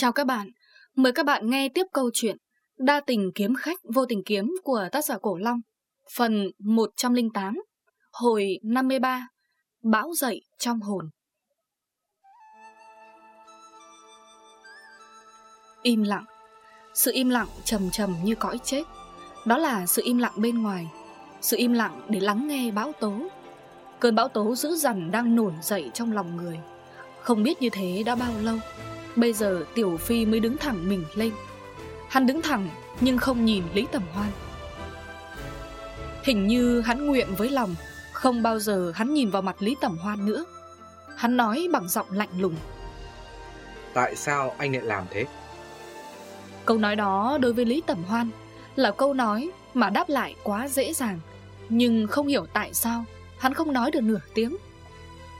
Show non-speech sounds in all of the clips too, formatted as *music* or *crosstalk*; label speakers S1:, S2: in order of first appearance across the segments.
S1: Chào các bạn, mời các bạn nghe tiếp câu chuyện Đa tình kiếm khách vô tình kiếm của tác giả Cổ Long Phần 108 Hồi 53 Bão dậy trong hồn. Im lặng. Sự im lặng trầm trầm như cõi chết. Đó là sự im lặng bên ngoài. Sự im lặng để lắng nghe bão tố. Cơn bão tố dữ dằn đang nổi dậy trong lòng người. Không biết như thế đã bao lâu. Bây giờ Tiểu Phi mới đứng thẳng mình lên. Hắn đứng thẳng nhưng không nhìn Lý Tầm Hoan. Hình như hắn nguyện với lòng Không bao giờ hắn nhìn vào mặt Lý Tầm Hoan nữa. Hắn nói bằng giọng lạnh lùng.
S2: Tại sao anh lại làm thế?
S1: Câu nói đó đối với Lý Tầm Hoan Là câu nói mà đáp lại quá dễ dàng Nhưng không hiểu tại sao Hắn không nói được nửa tiếng.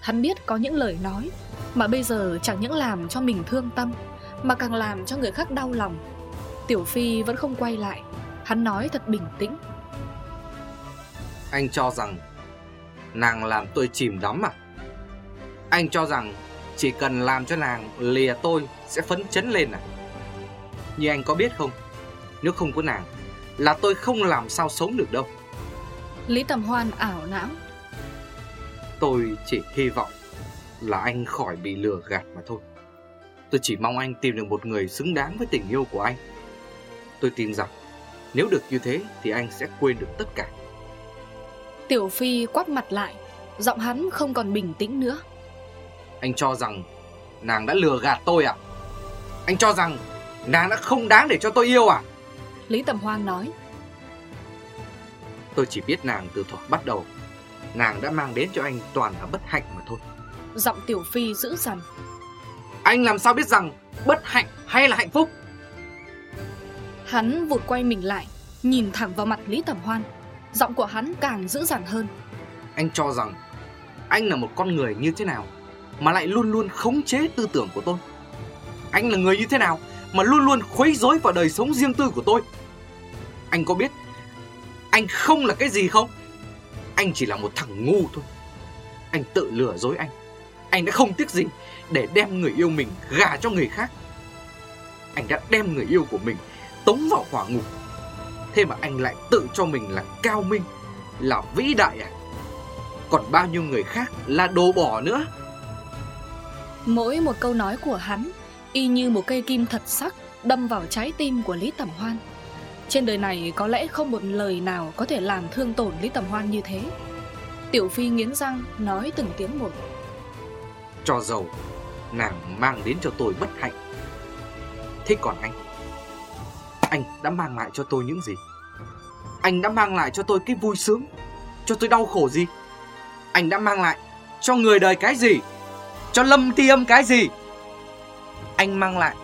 S1: Hắn biết có những lời nói Mà bây giờ chẳng những làm cho mình thương tâm Mà càng làm cho người khác đau lòng. Tiểu Phi vẫn không quay lại Hắn nói thật bình tĩnh.
S2: Anh cho rằng Nàng làm tôi chìm đắm à? Anh cho rằng Chỉ cần làm cho nàng lìa tôi Sẽ phấn chấn lên à? Nhưng anh có biết không Nếu không có nàng Là tôi không làm sao sống được đâu.
S1: Lý Tầm Hoan ảo não.
S2: Tôi chỉ hy vọng là anh khỏi bị lừa gạt mà thôi. Tôi chỉ mong anh tìm được một người xứng đáng với tình yêu của anh. Tôi tin rằng nếu được như thế thì anh sẽ quên được tất cả.
S1: Tiểu Phi quát mặt lại, giọng hắn không còn bình tĩnh nữa.
S2: Anh cho rằng nàng đã lừa gạt tôi à? Anh cho rằng nàng đã không đáng để cho tôi yêu à?
S1: Lý Tầm Hoan nói.
S2: Tôi chỉ biết nàng từ thuở bắt đầu Nàng đã mang đến cho anh toàn là bất hạnh mà thôi
S1: Giọng Tiểu Phi dữ dằn.
S2: Anh làm sao biết rằng bất hạnh hay là hạnh phúc?
S1: Hắn vụt quay mình lại Nhìn thẳng vào mặt Lý Tầm Hoan. Giọng của hắn càng dữ dằn hơn.
S2: Anh cho rằng Anh là một con người như thế nào Mà lại luôn luôn khống chế tư tưởng của tôi? Anh là người như thế nào Mà luôn luôn khuấy rối vào đời sống riêng tư của tôi? Anh có biết Anh không là cái gì không? Anh chỉ là một thằng ngu thôi. Anh tự lừa dối anh anh đã không tiếc gì Để đem người yêu mình gả cho người khác. Anh đã đem người yêu của mình Tống vào hỏa ngục. Thế mà anh lại tự cho mình là cao minh, Là vĩ đại à? Còn bao nhiêu người khác là đồ bỏ nữa?
S1: Mỗi một câu nói của hắn, Y như một cây kim thật sắc, Đâm vào trái tim của Lý Tẩm Hoan. Trên đời này có lẽ không một lời nào có thể làm thương tổn Lý Tầm Hoan như thế. Tiểu Phi nghiến răng, nói từng tiếng một.
S2: Cho giàu nàng mang đến cho tôi bất hạnh. Thế còn anh? Anh đã mang lại cho tôi những gì? Anh đã mang lại cho tôi cái vui sướng, Cho tôi đau khổ gì? Anh đã mang lại cho người đời cái gì? Cho Lâm Ti Âm cái gì? Anh mang lại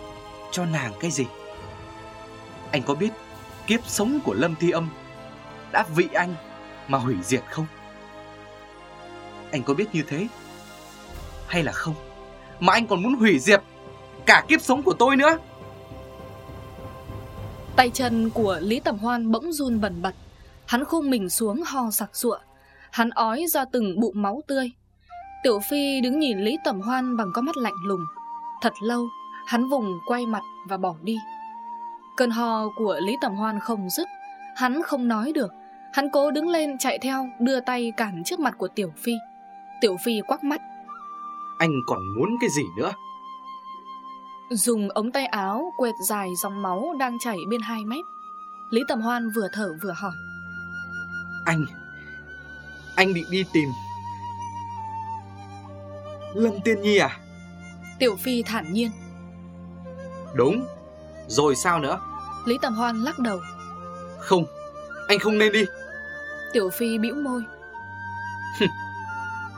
S2: cho nàng cái gì? Anh có biết kiếp sống của Lâm Thi Âm đã vị anh mà hủy diệt không? Anh có biết như thế? Hay là không? Mà anh còn muốn hủy diệt cả kiếp sống của tôi nữa?
S1: Tay chân của Lý Tầm Hoan bỗng run bẩn bật. Hắn khung mình xuống ho sặc sụa. Hắn ói ra từng bụng máu tươi. Tiểu Phi đứng nhìn Lý Tầm Hoan bằng con mắt lạnh lùng. Thật lâu, hắn vùng quay mặt và bỏ đi. Cơn ho của Lý Tầm Hoan không dứt Hắn không nói được Hắn cố đứng lên chạy theo Đưa tay cản trước mặt của Tiểu Phi Tiểu Phi quắc mắt
S2: anh còn muốn cái gì nữa?
S1: Dùng ống tay áo Quệt dài dòng máu đang chảy bên 2 mét Lý Tầm Hoan vừa thở vừa hỏi.
S2: Anh Anh định đi tìm Lâm Tiên Nhi à?
S1: Tiểu Phi thản nhiên.
S2: Đúng. Rồi sao nữa?
S1: Lý Tầm Hoan lắc đầu.
S2: Không Anh không nên đi.
S1: Tiểu Phi bĩu môi.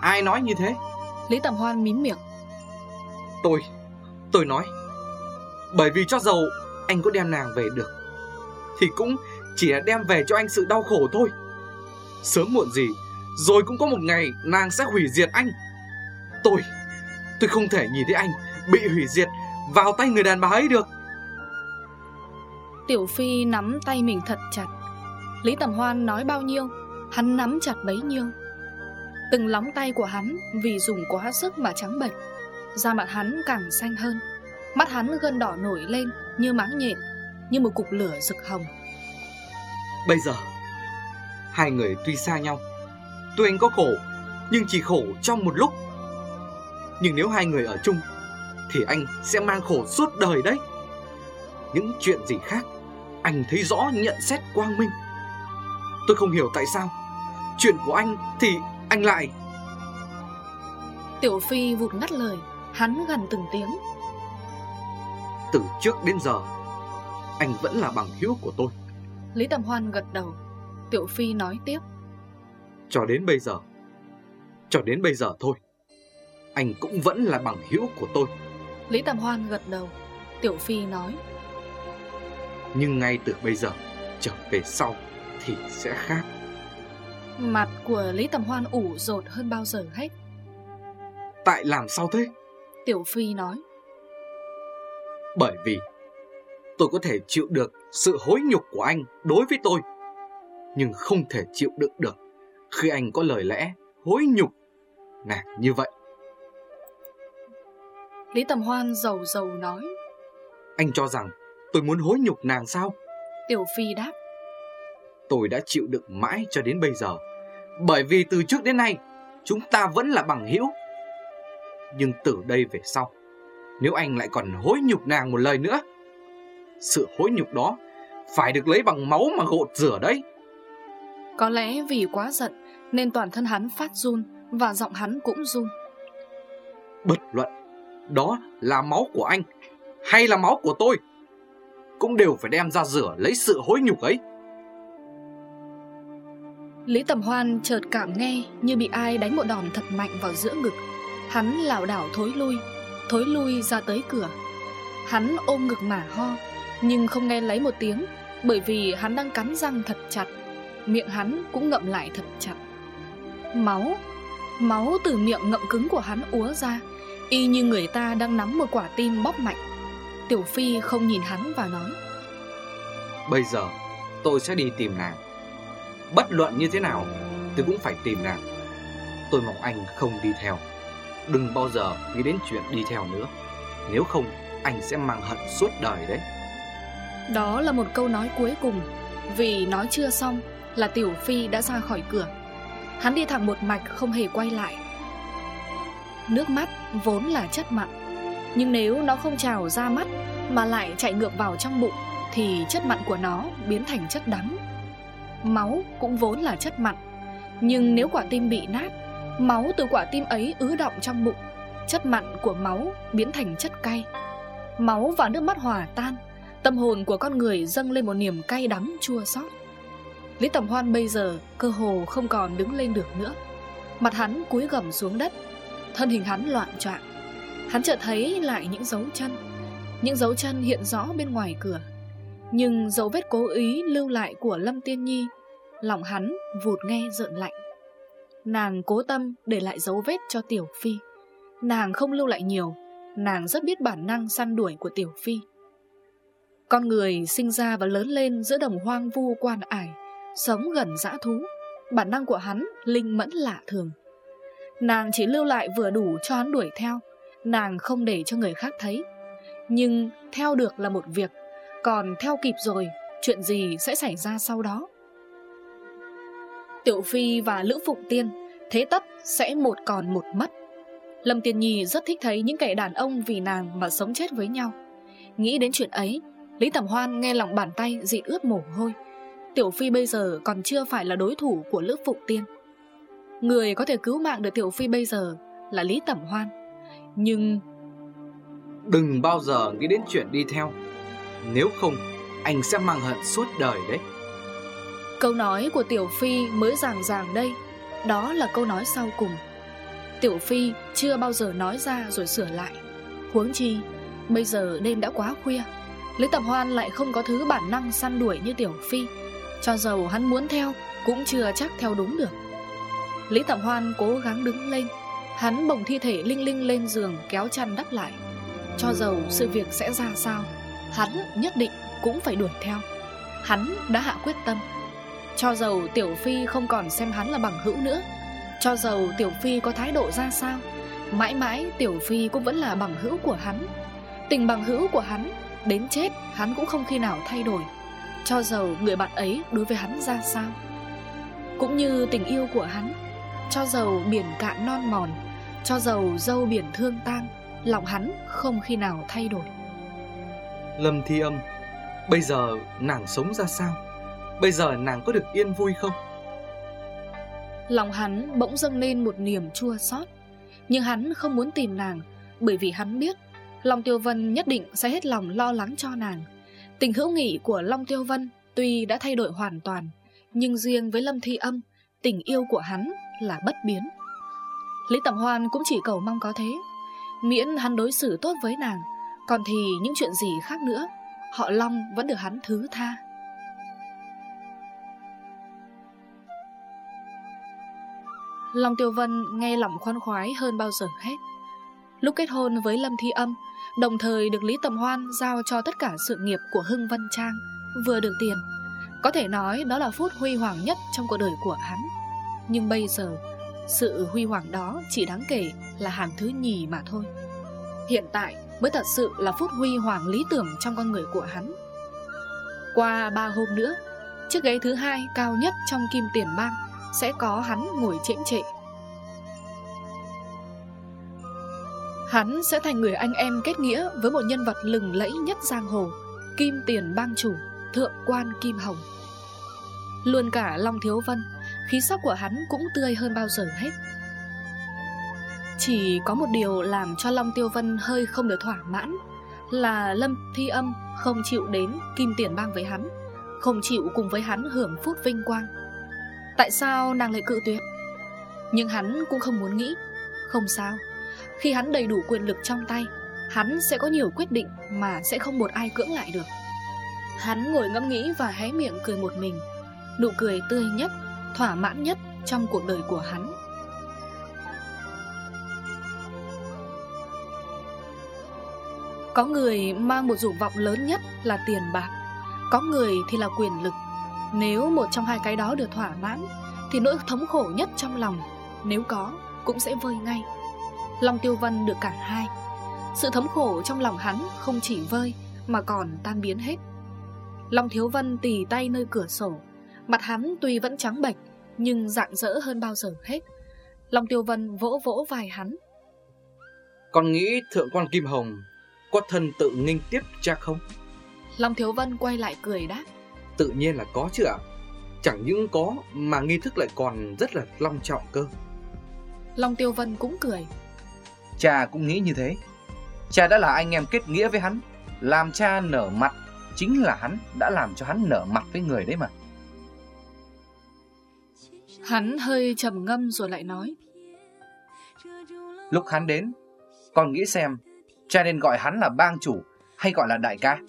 S2: Ai nói như thế
S1: Lý Tầm Hoan mím miệng.
S2: Tôi Tôi nói Bởi vì cho dầu anh có đem nàng về được Thì cũng chỉ là đem về cho anh sự đau khổ thôi. Sớm muộn gì Rồi cũng có một ngày nàng sẽ hủy diệt anh. Tôi Tôi không thể nhìn thấy anh Bị hủy diệt Vào tay người đàn bà ấy được.
S1: Tiểu Phi nắm tay mình thật chặt. Lý Tầm Hoan nói bao nhiêu Hắn nắm chặt bấy nhiêu Từng lóng tay của hắn Vì dùng quá sức mà trắng bệch. Da mặt hắn càng xanh hơn. Mắt hắn gân đỏ nổi lên như máng nhện, Như một cục lửa rực hồng.
S2: Bây giờ, Hai người tuy xa nhau, Tuy anh có khổ, Nhưng chỉ khổ trong một lúc. Nhưng nếu hai người ở chung, Thì anh sẽ mang khổ suốt đời đấy. Những chuyện gì khác, Anh thấy rõ, nhận xét quang minh. Tôi không hiểu tại sao Chuyện của anh thì anh lại.
S1: Tiểu Phi vụt ngắt lời Hắn gần từng tiếng.
S2: Từ trước đến giờ Anh vẫn là bằng hữu của tôi.
S1: Lý Tầm Hoan gật đầu. Tiểu Phi nói tiếp.
S2: Cho đến bây giờ Cho đến bây giờ thôi Anh cũng vẫn là bằng hữu của tôi.
S1: Lý Tầm Hoan gật đầu. Tiểu Phi nói.
S2: Nhưng ngay từ bây giờ Trở về sau Thì sẽ khác
S1: Mặt của Lý Tầm Hoan ủ rột hơn bao giờ hết.
S2: Tại làm sao thế?
S1: Tiểu Phi nói.
S2: Bởi vì Tôi có thể chịu được sự hối nhục của anh đối với tôi Nhưng không thể chịu đựng được Khi anh có lời lẽ hối nhục Nàng như vậy.
S1: Lý Tầm Hoan dầu dầu nói.
S2: Anh cho rằng tôi muốn hối nhục nàng sao?
S1: Tiểu Phi đáp
S2: Tôi đã chịu đựng mãi cho đến bây giờ. Bởi vì từ trước đến nay Chúng ta vẫn là bằng hữu. Nhưng từ đây về sau Nếu anh lại còn hối nhục nàng một lời nữa Sự hối nhục đó Phải được lấy bằng máu mà gột rửa đấy.
S1: Có lẽ vì quá giận Nên toàn thân hắn phát run Và giọng hắn cũng run.
S2: Bất luận Đó là máu của anh Hay là máu của tôi Cũng đều phải đem ra rửa lấy sự hối nhục ấy
S1: Lý Tầm Hoan chợt cảm nghe như bị ai đánh một đòn thật mạnh vào giữa ngực. Hắn lảo đảo thối lui Thối lui ra tới cửa. Hắn ôm ngực mà ho, Nhưng không nghe lấy một tiếng, Bởi vì hắn đang cắn răng thật chặt, Miệng hắn cũng ngậm lại thật chặt. Máu Máu từ miệng ngậm cứng của hắn úa ra, Y như người ta đang nắm một quả tim bóp mạnh. Tiểu Phi không nhìn hắn và nói,
S2: Bây giờ tôi sẽ đi tìm nàng. Bất luận như thế nào, Tôi cũng phải tìm nàng. Tôi mong anh không đi theo. Đừng bao giờ nghĩ đến chuyện đi theo nữa. Nếu không, anh sẽ mang hận suốt đời đấy.
S1: Đó là một câu nói cuối cùng. Vì nói chưa xong là Tiểu Phi đã ra khỏi cửa. Hắn đi thẳng một mạch không hề quay lại. Nước mắt vốn là chất mặn. Nhưng nếu nó không trào ra mắt Mà lại chạy ngược vào trong bụng, Thì chất mặn của nó biến thành chất đắng. Máu cũng vốn là chất mặn. Nhưng nếu quả tim bị nát, Máu từ quả tim ấy ứ động trong bụng, Chất mặn của máu biến thành chất cay. Máu và nước mắt hòa tan, Tâm hồn của con người dâng lên một niềm cay đắng chua xót. Lý Tầm Hoan bây giờ cơ hồ không còn đứng lên được nữa. Mặt hắn cúi gầm xuống đất, Thân hình hắn loạn trọng Hắn chợt thấy lại những dấu chân. Những dấu chân hiện rõ bên ngoài cửa. Nhưng dấu vết cố ý lưu lại của Lâm Tiên Nhi, Lòng hắn vụt nghe rợn lạnh. Nàng cố tâm để lại dấu vết cho Tiểu Phi. Nàng không lưu lại nhiều, Nàng rất biết bản năng săn đuổi của Tiểu Phi. Con người sinh ra và lớn lên giữa đồng hoang vu quan ải, Sống gần dã thú, Bản năng của hắn linh mẫn lạ thường. Nàng chỉ lưu lại vừa đủ cho hắn đuổi theo, Nàng không để cho người khác thấy. Nhưng theo được là một việc còn theo kịp rồi, Chuyện gì sẽ xảy ra sau đó? Tiểu Phi và Lữ Phụng Tiên, Thế tất sẽ một còn một mất. Lâm Tiên Nhi rất thích thấy những kẻ đàn ông vì nàng mà sống chết với nhau. Nghĩ đến chuyện ấy, Lý Tầm Hoan nghe lòng bàn tay dị ướt mồ hôi. Tiểu Phi bây giờ còn chưa phải là đối thủ của Lữ Phụng Tiên. Người có thể cứu mạng được Tiểu Phi bây giờ là Lý Tẩm Hoan. Nhưng
S2: Đừng bao giờ nghĩ đến chuyện đi theo. Nếu không, Anh sẽ mang hận suốt đời đấy.
S1: Câu nói của Tiểu Phi mới ràng ràng đây. Đó là câu nói sau cùng. Tiểu Phi chưa bao giờ nói ra rồi sửa lại. Huống chi, Bây giờ đêm đã quá khuya. Lý Tầm Hoan lại không có thứ bản năng săn đuổi như Tiểu Phi. Cho dầu hắn muốn theo, Cũng chưa chắc theo đúng được. Lý Tầm Hoan cố gắng đứng lên. Hắn bồng thi thể linh linh lên giường, Kéo chăn đắp lại. Cho dầu sự việc sẽ ra sao? Hắn nhất định cũng phải đuổi theo. Hắn đã hạ quyết tâm. Cho dầu Tiểu Phi không còn xem hắn là bằng hữu nữa, Cho dầu Tiểu Phi có thái độ ra sao, Mãi mãi Tiểu Phi cũng vẫn là bằng hữu của hắn. Tình bằng hữu của hắn, Đến chết hắn cũng không khi nào thay đổi. Cho dầu người bạn ấy đối với hắn ra sao. Cũng như tình yêu của hắn, Cho dầu biển cạn non mòn, Cho dầu dâu biển thương tang Lòng hắn không khi nào thay đổi.
S2: Lâm Thi Âm, Bây giờ nàng sống ra sao? Bây giờ nàng có được yên vui không?
S1: Lòng hắn bỗng dâng lên một niềm chua xót, Nhưng hắn không muốn tìm nàng, Bởi vì hắn biết Long Tiêu Vân nhất định sẽ hết lòng lo lắng cho nàng. Tình hữu nghị của Long Tiêu Vân Tuy đã thay đổi hoàn toàn, Nhưng riêng với Lâm Thi Âm, Tình yêu của hắn là bất biến. Lý Tẩm Hoan cũng chỉ cầu mong có thế, Miễn hắn đối xử tốt với nàng. Còn thì những chuyện gì khác nữa, Họ Long vẫn được hắn thứ tha. Long Tiêu Vân nghe lòng khoan khoái hơn bao giờ hết. Lúc kết hôn với Lâm Thi Âm, Đồng thời được Lý Tầm Hoan giao cho tất cả sự nghiệp của Hưng Vân Trang, Vừa được tiền. Có thể nói đó là phút huy hoàng nhất trong cuộc đời của hắn. Nhưng bây giờ, Sự huy hoàng đó chỉ đáng kể là hàng thứ nhì mà thôi. Hiện tại mới thật sự là phút huy hoàng lý tưởng trong con người của hắn. Qua ba hôm nữa Chiếc ghế thứ hai cao nhất trong kim tiền bang Sẽ có hắn ngồi chễnh trệ. Hắn sẽ thành người anh em kết nghĩa với một nhân vật lừng lẫy nhất giang hồ Kim tiền bang chủ, thượng quan Kim Hồng. Luôn cả Long Thiếu Vân, khí sắc của hắn cũng tươi hơn bao giờ hết. Chỉ có một điều làm cho Long Tiêu Vân hơi không được thỏa mãn Là Lâm Thi Âm không chịu đến Kim Tiền Bang với hắn Không chịu cùng với hắn hưởng phút vinh quang. Tại sao nàng lại cự tuyệt? Nhưng hắn cũng không muốn nghĩ. Không sao khi hắn đầy đủ quyền lực trong tay Hắn sẽ có nhiều quyết định mà sẽ không một ai cưỡng lại được. Hắn ngồi ngẫm nghĩ và hé miệng cười một mình Nụ cười tươi nhất, thỏa mãn nhất trong cuộc đời của hắn. Có người mang một dục vọng lớn nhất là tiền bạc. Có người thì là quyền lực. Nếu một trong hai cái đó được thỏa mãn, Thì nỗi thống khổ nhất trong lòng, Nếu có, cũng sẽ vơi ngay. Long Tiêu Vân được cả hai. Sự thống khổ trong lòng hắn không chỉ vơi, Mà còn tan biến hết. Long Thiếu Vân tì tay nơi cửa sổ. Mặt hắn tuy vẫn trắng bệch, Nhưng rạng rỡ hơn bao giờ hết. Long Tiêu Vân vỗ vỗ vai hắn.
S2: Con nghĩ thượng quan Kim Hồng có thân tự nghinh tiếp chắc không?
S1: Long Thiếu Vân quay lại cười đáp.
S2: Tự nhiên là có chứ ạ. Chẳng những có mà nghi thức lại còn rất là long trọng cơ.
S1: Long Tiêu Vân cũng cười.
S3: Cha cũng nghĩ như thế. Cha đã là anh em kết nghĩa với hắn. Làm cha nở mặt Chính là hắn đã làm cho hắn nở mặt với người đấy mà.
S1: Hắn hơi trầm ngâm rồi lại nói.
S3: Lúc hắn đến Con nghĩ xem Cha nên gọi hắn là bang chủ Hay gọi là đại ca?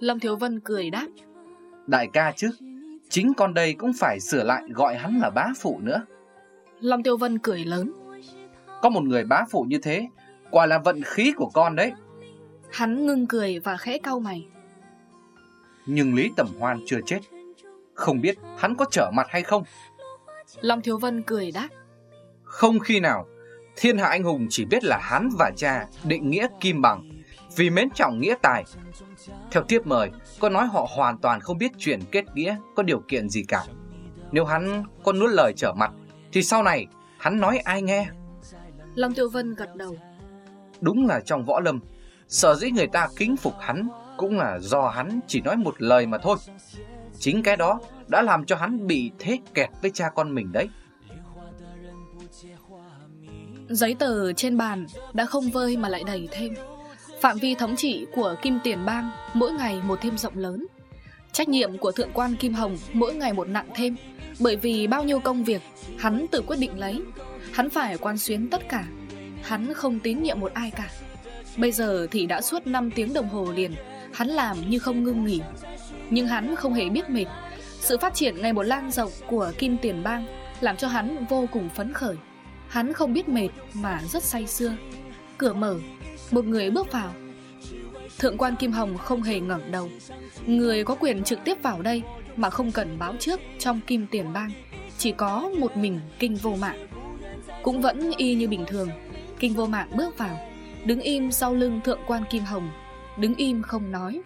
S1: Lâm Thiếu Vân cười đáp.
S3: Đại ca chứ Chính con đây cũng phải sửa lại gọi hắn là bá phụ nữa.
S1: Lâm Tiêu Vân cười lớn.
S3: Có một người bá phụ như thế Quả là vận khí của con đấy.
S1: Hắn ngưng cười và khẽ cau mày.
S3: Nhưng Lý Tẩm Hoan chưa chết. Không biết hắn có trở mặt hay không?
S1: Long Thiếu Vân cười đáp.
S3: Không khi nào Thiên hạ anh hùng chỉ biết là hắn và cha Định nghĩa kim bằng. Vì mến trọng nghĩa tài. Theo tiếp mời Có nói họ hoàn toàn không biết chuyện kết nghĩa Có điều kiện gì cả. Nếu hắn có nuốt lời trở mặt Thì sau này hắn nói ai nghe?
S1: Long Tiêu Vân gật đầu.
S3: Đúng là trong võ lâm Sở dĩ người ta kính phục hắn Cũng là do hắn chỉ nói một lời mà thôi. Chính cái đó Đã làm cho hắn bị thế kẹt với cha con mình đấy
S1: Giấy tờ trên bàn Đã không vơi mà lại đầy thêm. Phạm vi thống trị của Kim Tiền Bang Mỗi ngày một thêm rộng lớn. Trách nhiệm của Thượng quan Kim Hồng Mỗi ngày một nặng thêm, Bởi vì bao nhiêu công việc Hắn tự quyết định lấy, Hắn phải quan xuyến tất cả. Hắn không tín nhiệm một ai cả. Bây giờ thì đã suốt 5 tiếng đồng hồ liền, Hắn làm như không ngưng nghỉ. Nhưng hắn không hề biết mệt. Sự phát triển ngày một lan rộng của Kim Tiền Bang Làm cho hắn vô cùng phấn khởi. Hắn không biết mệt mà rất say sưa. Cửa mở Một người bước vào. Thượng quan Kim Hồng không hề ngẩng đầu. Người có quyền trực tiếp vào đây Mà không cần báo trước trong Kim Tiền Bang. Chỉ có một mình kinh vô mạng. Cũng vẫn y như bình thường. Kinh vô mạng bước vào Đứng im sau lưng thượng quan Kim Hồng. Đứng im không nói.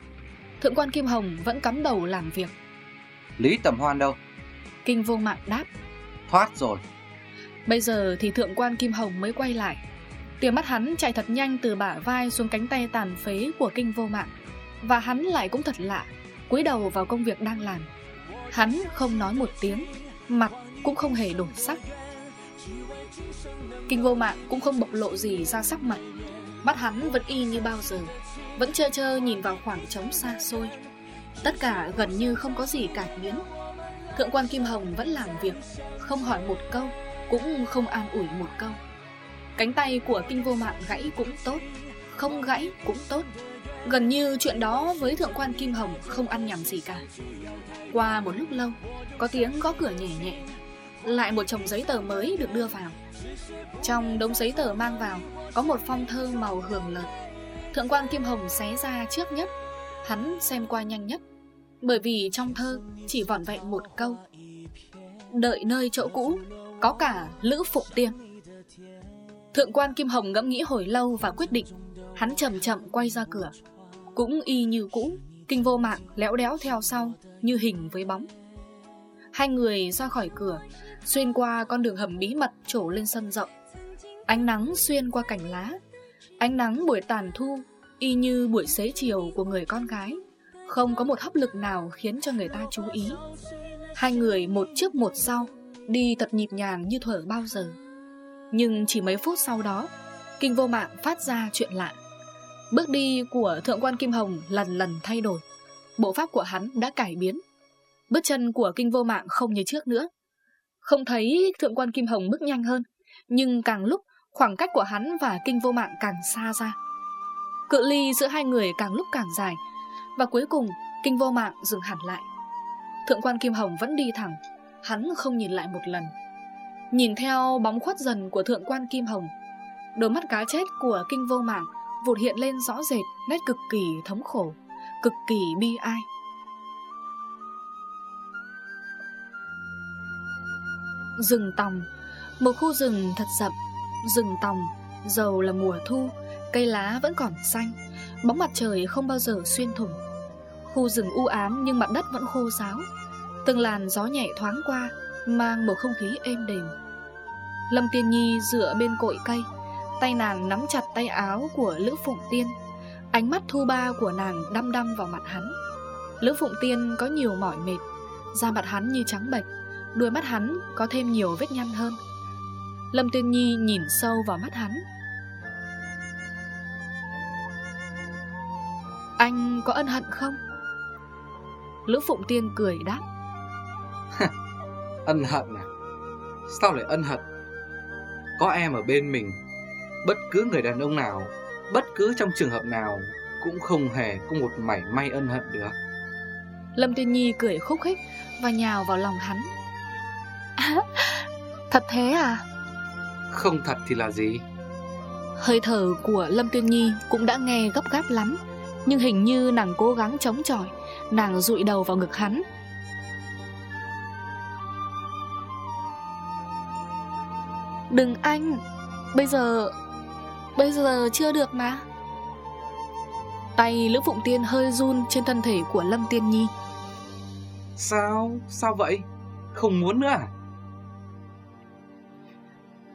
S1: Thượng quan Kim Hồng vẫn cắm đầu làm việc.
S3: Lý Tầm Hoan đâu?
S1: Kinh vô mạng đáp.
S3: Thoát rồi
S1: Bây giờ thì thượng quan Kim Hồng mới quay lại. Tia mắt hắn chạy thật nhanh từ bả vai xuống cánh tay tàn phế của kinh vô mạng. Và hắn lại cũng thật lạ, cúi đầu vào công việc đang làm. Hắn không nói một tiếng, Mặt cũng không hề đổi sắc. Kinh vô mạng cũng không bộc lộ gì ra sắc mặt. Mắt hắn vẫn y như bao giờ, Vẫn chơ chơ nhìn vào khoảng trống xa xôi. Tất cả gần như không có gì cải biến. Thượng quan Kim Hồng vẫn làm việc, Không hỏi một câu. Cũng không an ủi một câu. Cánh tay của kinh vô mạng gãy cũng tốt, Không gãy cũng tốt. Gần như chuyện đó với thượng quan Kim Hồng không ăn nhầm gì cả. Qua một lúc lâu, Có tiếng gõ cửa nhẹ nhẹ. Lại một chồng giấy tờ mới được đưa vào. Trong đống giấy tờ mang vào, Có một phong thơ màu hường lợt Thượng quan Kim Hồng xé ra trước nhất, Hắn xem qua nhanh nhất. Bởi vì trong thơ chỉ vỏn vẹn một câu. Đợi nơi chỗ cũ có cả Lữ Phụng tiêm Thượng quan Kim Hồng ngẫm nghĩ hồi lâu và quyết định, Hắn chậm chậm quay ra cửa. Cũng y như cũ, Kinh vô mạng léo đéo theo sau, Như hình với bóng. Hai người ra khỏi cửa, Xuyên qua con đường hầm bí mật trổ lên sân rộng. Ánh nắng xuyên qua cành lá, Ánh nắng buổi tàn thu, Y như buổi xế chiều của người con gái. Không có một hấp lực nào khiến cho người ta chú ý. Hai người một trước một sau Đi thật nhịp nhàng như thở bao giờ. Nhưng chỉ mấy phút sau đó Kinh vô mạng phát ra chuyện lạ. Bước đi của Thượng quan Kim Hồng lần lần thay đổi. Bộ pháp của hắn đã cải biến. Bước chân của Kinh vô mạng không như trước nữa. Không thấy Thượng quan Kim Hồng bước nhanh hơn, Nhưng càng lúc khoảng cách của hắn và Kinh vô mạng càng xa ra. Cự ly giữa hai người càng lúc càng dài, Và cuối cùng Kinh vô mạng dừng hẳn lại. Thượng quan Kim Hồng vẫn đi thẳng. Hắn không nhìn lại một lần. Nhìn theo bóng khuất dần của thượng quan Kim Hồng, Đôi mắt cá chết của kinh vô mạng Vụt hiện lên rõ rệt Nét cực kỳ thống khổ, Cực kỳ bi ai. Rừng tòng, Một khu rừng thật rậm. Rừng tòng, Dầu là mùa thu, Cây lá vẫn còn xanh, Bóng mặt trời không bao giờ xuyên thủng. Khu rừng u ám nhưng mặt đất vẫn khô ráo. Từng làn gió nhẹ thoáng qua, Mang bầu không khí êm đềm. Lâm Tiên Nhi dựa bên cội cây, Tay nàng nắm chặt tay áo của Lữ Phụng Tiên. Ánh mắt thu ba của nàng đăm đăm vào mặt hắn. Lữ Phụng Tiên có nhiều mỏi mệt, Da mặt hắn như trắng bệch Đuôi mắt hắn có thêm nhiều vết nhăn hơn. Lâm Tiên Nhi nhìn sâu vào mắt hắn. Anh có ân hận không? Lữ Phụng Tiên cười đáp.
S2: Ân hận à? Sao lại ân hận? Có em ở bên mình Bất cứ người đàn ông nào Bất cứ trong trường hợp nào Cũng không hề có một mảy may ân hận được
S1: Lâm Tiên Nhi cười khúc khích Và nhào vào lòng hắn à, *laughs* Thật thế à?
S2: Không thật thì là gì?
S1: Hơi thở của Lâm Tiên Nhi cũng đã nghe gấp gáp lắm Nhưng hình như nàng cố gắng chống chọi Nàng rụi đầu vào ngực hắn Đừng anh Bây giờ Bây giờ chưa được mà Tay Lữ Phụng Tiên hơi run trên thân thể của Lâm Tiên Nhi
S2: Sao? Sao vậy? Không muốn nữa à?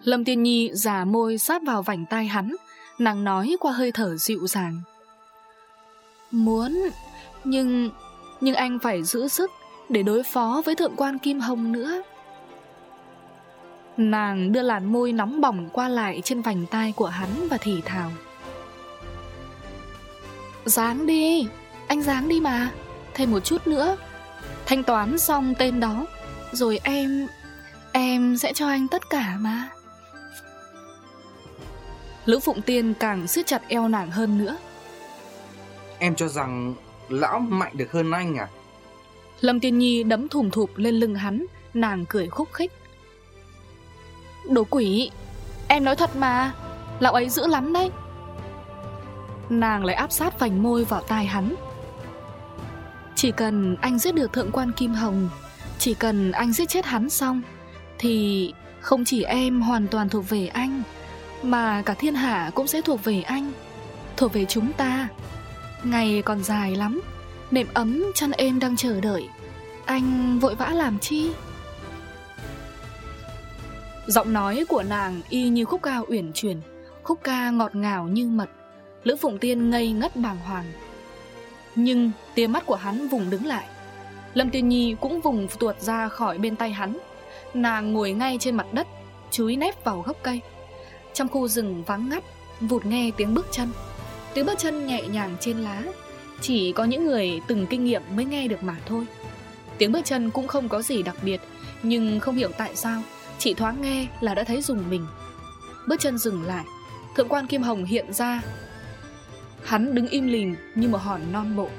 S1: Lâm Tiên Nhi giả môi sát vào vành tai hắn Nàng nói qua hơi thở dịu dàng Muốn Nhưng Nhưng anh phải giữ sức Để đối phó với thượng quan Kim Hồng nữa Nàng đưa làn môi nóng bỏng qua lại trên vành tai của hắn và thì thào. Dáng đi, anh dáng đi mà Thêm một chút nữa. Thanh toán xong tên đó Rồi em Em sẽ cho anh tất cả mà. Lữ Phụng Tiên càng siết chặt eo nàng hơn nữa.
S2: Em cho rằng Lão mạnh được hơn anh à?
S1: Lâm Tiên Nhi đấm thùm thụp lên lưng hắn Nàng cười khúc khích Đồ quỷ. Em nói thật mà, Lão ấy dữ lắm đấy. Nàng lại áp sát vành môi vào tai hắn. Chỉ cần anh giết được thượng quan Kim Hồng, Chỉ cần anh giết chết hắn xong, Thì không chỉ em hoàn toàn thuộc về anh, Mà cả thiên hạ cũng sẽ thuộc về anh, Thuộc về chúng ta. Ngày còn dài lắm, Nệm ấm chăn êm đang chờ đợi. Anh vội vã làm chi? Giọng nói của nàng y như khúc ca uyển chuyển, Khúc ca ngọt ngào như mật. Lữ Phụng Tiên ngây ngất bàng hoàng. Nhưng tia mắt của hắn vùng đứng lại. Lâm Tiên Nhi cũng vùng tuột ra khỏi bên tay hắn. Nàng ngồi ngay trên mặt đất, Chúi nép vào gốc cây. Trong khu rừng vắng ngắt, Vụt nghe tiếng bước chân. Tiếng bước chân nhẹ nhàng trên lá, Chỉ có những người từng kinh nghiệm mới nghe được mà thôi. Tiếng bước chân cũng không có gì đặc biệt, Nhưng không hiểu tại sao. Chỉ thoáng nghe là đã thấy dùng mình. Bước chân dừng lại, Thượng quan Kim Hồng hiện ra. Hắn đứng im lìm như một hòn non bộ.